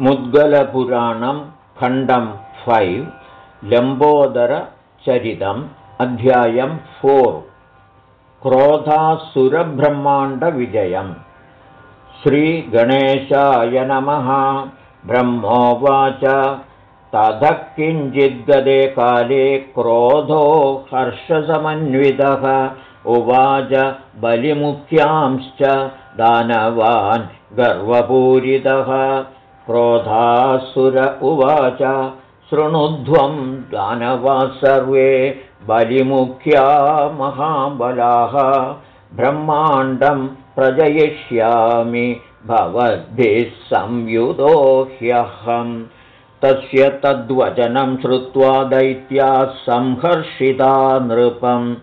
मुद्गलपुराणं खण्डं फैव् लम्बोदरचरितम् अध्यायं फोर्। क्रोधासुरब्रह्माण्डविजयम्। श्रीगणेशाय नमः। ब्रह्मोवाच। ततः किञ्चिद्गदे काले क्रोधो हर्षसमन्वितः। उवाच बलिमुख्यांश्च दानवान् गर्वपूरितः क्रोधासुर उवाच शृणुध्वं दानवा सर्वे बलिमुख्या महाबलाः ब्रह्माण्डं प्रजयिष्यामि भवद्भिः संयुतो ह्यहम्। तस्य तद्वचनं श्रुत्वा दैत्याः संहर्षिता नृपम्।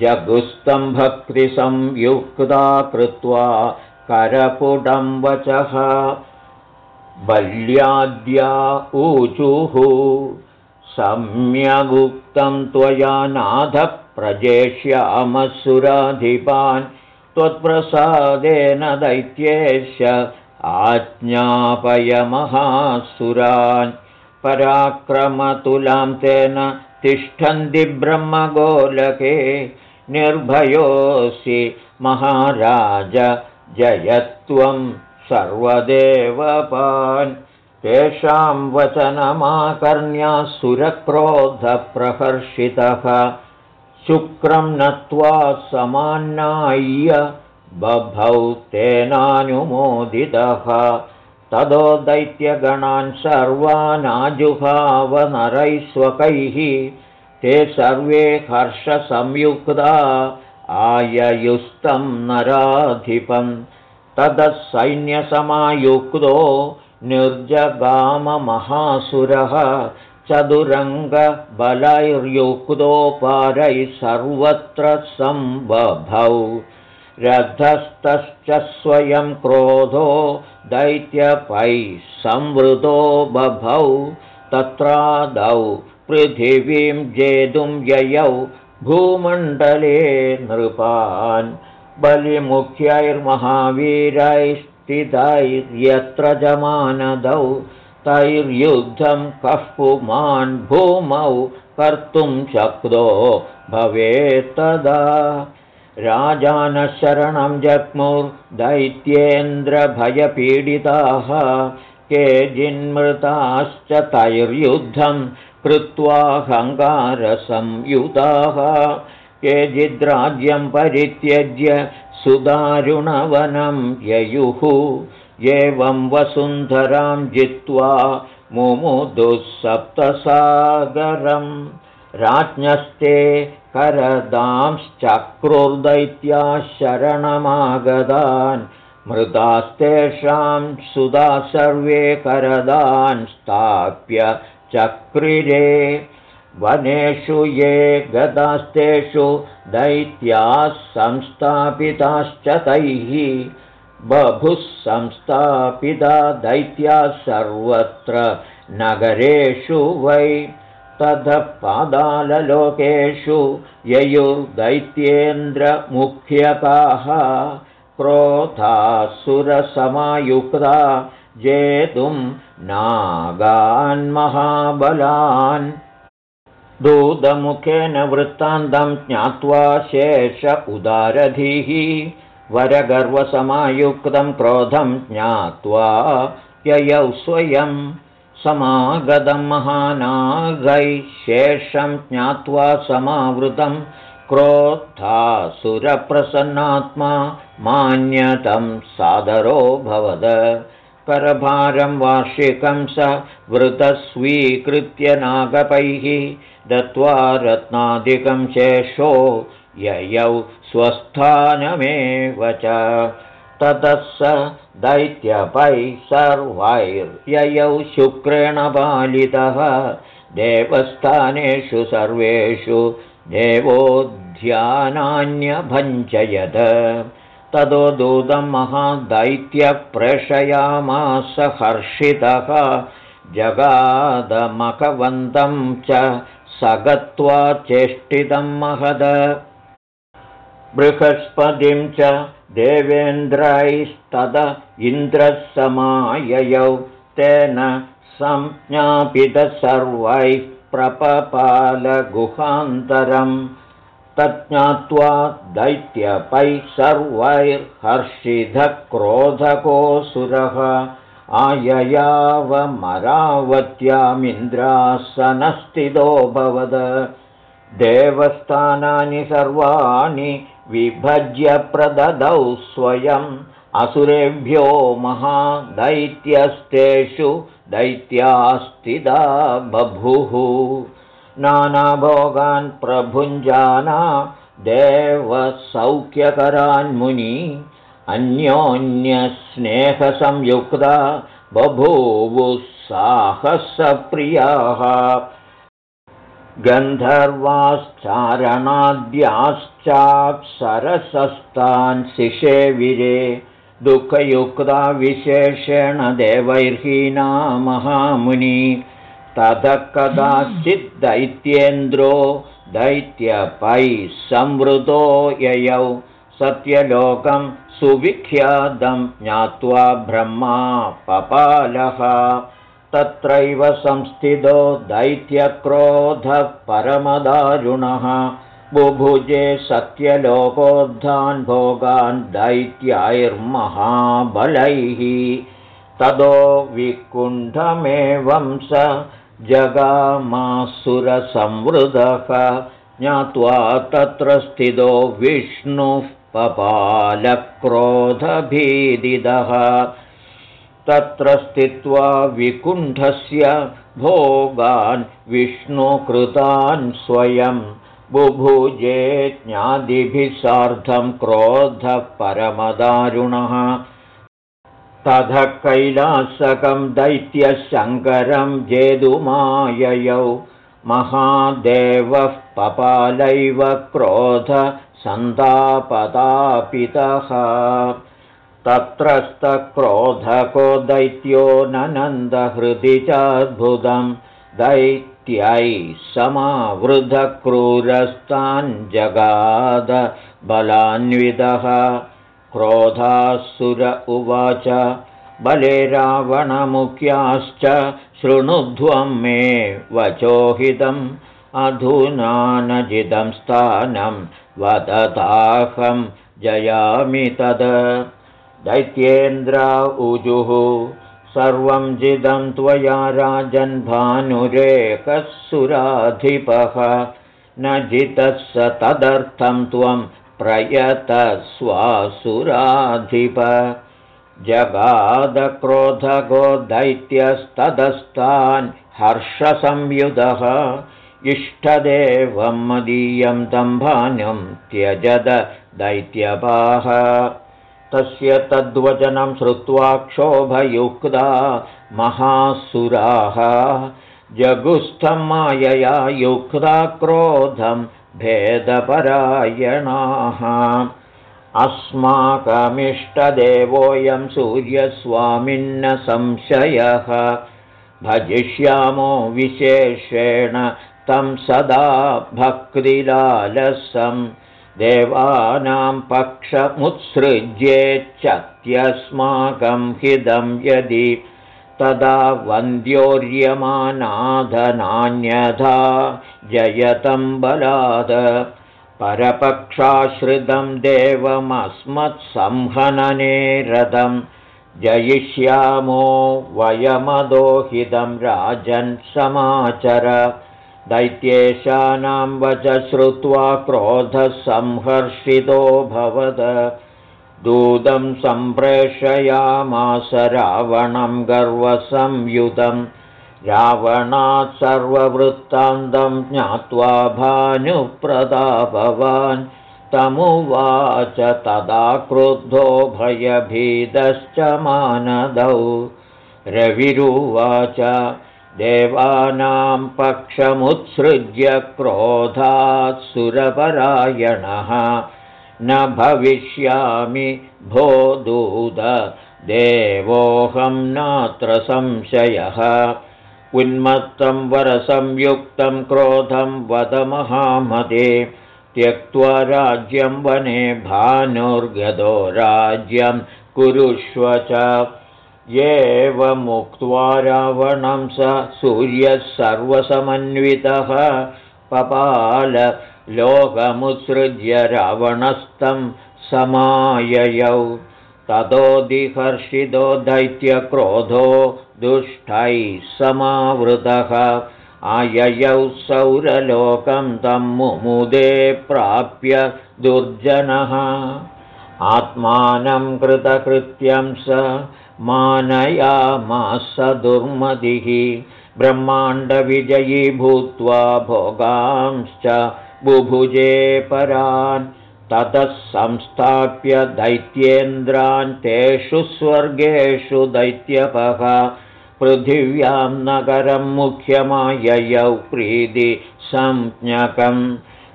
जगुस्तं भक्तिसंयुक्ता कृत्वा करपुटं वचः बल्याद्या ऊचुः। सम्यगुक्तं त्वया नाथः प्रजेष्यामसुराधिपान् त्वत्प्रसादेन दैत्येश आज्ञापयमहासुरान् पराक्रमतुलां तेन तिष्ठन्ति ब्रह्मगोलके। निर्भयोऽसि महाराज जयत्वं सर्वदेवपान् तेषां वचनमाकर्ण्या सुरक्रोधप्रहर्षितः। शुक्रं नत्वा समान्नाय्य बभौ तेनानुमोदितः। तदो दैत्यगणान् सर्वानाजुहावनरैस्वकैः ते सर्वे हर्षसंयुक्ता आययुस्तं नराधिपम् ततः सैन्यसमायुक्तो निर्जगाममहासुरः चतुरङ्गबलैर्युक्तो पारैः सर्वत्र सम्बभौ। रथस्तश्च स्वयं क्रोधो दैत्यपैः संवृतो बभौ। तत्रादौ पृथिवीं जेतुं ययौ भूमण्डले नृपान् बलिमुख्यैर्महावीरैस्थितैर्यत्र जमानदौ तैर्युद्धं कः पुमान् भूमौ कर्तुं शक्तो भवेत्तदा। राजानशरणं जग्मुर्दैत्येन्द्रभयपीडिताः केचिन्मृताश्च तैर्युद्धं कृत्वाहङ्कारसंयुताः केचिद्राज्यं परित्यज्य सुदारुणवनं ययुः। एवं वसुन्धरां जित्वा मुमुदुःसप्तसागरं राज्ञस्ते करदांश्चक्रुर्दैत्याः शरणमागतान्। मृतास्तेषां सुधा सर्वे करदान् स्थाप्य चक्रिरे वनेषु ये गतास्तेषु दैत्याः संस्थापिताश्च तैः बभुः संस्थापिता दैत्याः सर्वत्र नगरेषु वै ततः पादाललोकेषु ययुर्दैत्येन्द्रमुख्यकाः क्रोधासुरसमायुक्ता जेतुं नागान्महाबलान् दूतमुखेन वृत्तान्तं ज्ञात्वा शेष उदारधीः वरगर्वसमायुक्तं क्रोधं ज्ञात्वा ययौ स्वयं समागतं महानागैः शेषं ज्ञात्वा समावृतं क्रोधासुरप्रसन्नात्मा मान्यतं सादरो भवद करभारं वार्षिकं स वृतस्वीकृत्य नागपैः दत्त्वा रत्नादिकं शेषो ययौ स्वस्थानमेव च। ततः स दैत्यपैः सर्वैर्ययौ शुक्रेण पालितः। देवस्थानेषु सर्वेषु देवोद्यानान्यभञ्जयत ततो दूतं महादैत्यप्रेषयामास हर्षितः। जगादमखवन्तं च स गत्वा चेष्टितं महद। बृहस्पतिं च देवेन्द्रैस्तद इन्द्रः समाययौ तेन संज्ञापितसर्वैः प्रपपालगुहान्तरम् तज्ज्ञात्वा दैत्यपैः सर्वैर्हर्षिधक्रोधकोऽसुरः आययावमरावत्यामिन्द्रासनस्थितोऽभवद देवस्थानानि सर्वाणि विभज्य प्रददौ स्वयम्। असुरेभ्यो महादैत्यस्तेषु दैत्यास्तिदा बभुः नानाभोगान् प्रभुञ्जाना देवसौख्यकरान्मुनि अन्योन्यस्नेहसंयुक्ता बभूवुस्साहसप्रियाः गन्धर्वाश्चारणाद्याश्चाप्सरसस्तान् शिशेविरे दुःखयुक्ता विशेषेण देवैर्हीना महामुनि ततः कदाचिद्दैत्येन्द्रो दैत्यपैः संवृतो ययौ सत्यलोकं सुविख्यातं ज्ञात्वा ब्रह्मा पपालः। तत्रैव संस्थितो दैत्यक्रोधः परमदारुणः बुभुजे सत्यलोकोद्धान् भोगान् दैत्यैर्महाबलैः तदो विकुण्ठमेवं स जगामासुरसंवृदः ज्ञात्वा तत्र स्थितो विष्णुः पपालक्रोधभीदिदः तत्र स्थित्वा विकुण्ठस्य भोगान् विष्णुकृतान् स्वयं बुभुजे ज्ञादिभिः सार्धं क्रोधः परमदारुणः तथ कैलासकं दैत्यशङ्करं जेदुमाययौ। महादेवः पपालैव क्रोधसन्तापदापितः तत्रस्तक्रोधको दैत्यो ननन्दहृदि चाद्भुतं। दैत्यै समावृधक्रूरस्तान् जगाद बलान्वितः क्रोधासुर उवाच बले रावणमुख्याश्च शृणुध्वं मे वचोहितम् अधुनानजिदं स्थानं वदताहं जयामि तद। दैत्येन्द्र ऊजुः सर्वं जिदं त्वया राजन्भानुरेकः सुराधिपः न जितः स तदर्थं त्वं प्रयतस्वासुराधिप। जगादक्रोधगो दैत्यस्तदस्तान् हर्षसंयुधः। इष्टदेवं मदीयं तम्भानुं त्यजद दैत्यपाः। तस्य तद्वचनं श्रुत्वा क्षोभयुक्ता महासुराः। जगुस्थं मायया युक्ता क्रोधं भेदपरायणाः। अस्माकमिष्टदेवोऽयं सूर्यस्वामिन्न संशयः। भजिष्यामो विशेषेण तं सदा भक्तिलालसं। देवानां पक्षमुत्सृज्येच्छत्यस्माकं हिदं यदि तदा वन्द्योर्यमानाधनान्यथा जयतं बलाद परपक्षाश्रितं देवमस्मत्संहनने रथं जयिष्यामो वयमदोहितं राजन् समाचर। दैत्येशानां वच श्रुत्वा क्रोधः संहर्षितो भवद दूतं सम्प्रेषयामास रावणं गर्वसंयुतं रावणात् सर्ववृत्तान्तं ज्ञात्वा भानुप्रदाभवान्। तमुवाच तदा क्रुद्धो भयभीतश्च मानदौ। रविरुवाच देवानां पक्षमुत्सृज्य क्रोधात् सुरपरायणः न भविष्यामि भो दूद देवोऽहं नात्र संशयः। उन्मत्तं वरसंयुक्तं क्रोधं वदमहामदे त्यक्त्वा राज्यं वने भानुर्गदो राज्यं कुरुष्व च। एवमुक्त्वा रावणं स सूर्यः सर्वसमन्वितः। पपाल लोकमुत्सृज्य रावणस्तं समाययौ। ततोदिहर्षितो दैत्यक्रोधो दुष्टैः समावृतः। आययौ सौरलोकं तं मुमुदे प्राप्य दुर्जनः। आत्मानं कृतकृत्यं स मानयामास दुर्मदिः ब्रह्माण्डविजयी भूत्वा भोगांश्च बुभुजे परान् ततः संस्थाप्य दैत्येन्द्रान् तेषु स्वर्गेषु दैत्यपः पृथिव्यां नगरं मुख्यमाययौ प्रीतिसंज्ञकम्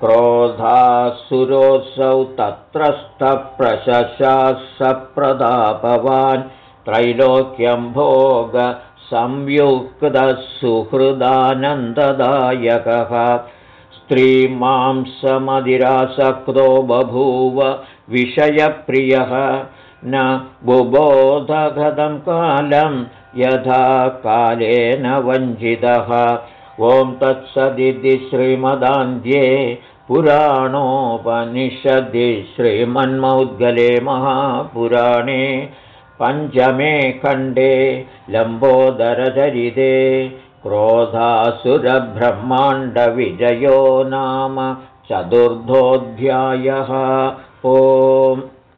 क्रोधासुरोऽसौ तत्रस्थप्रशशाः सप्रदापवान् त्रैलोक्यं भोगसंयुक्तः सुहृदानन्ददायकः स्त्रीमांसमदिरासक्तो बभूव विषयप्रियः न बुबोधगतं कालं यथा कालेन वञ्चितः। ॐ तत्सदिति श्रीमदान्ध्ये पुराणोपनिषदि श्रीमन्मौद्गले महापुराणे पञ्चमे खण्डे लम्बोदरचरिते क्रोधासुरब्रह्माण्डविजयो नाम चतुर्थोऽध्यायः। ओम्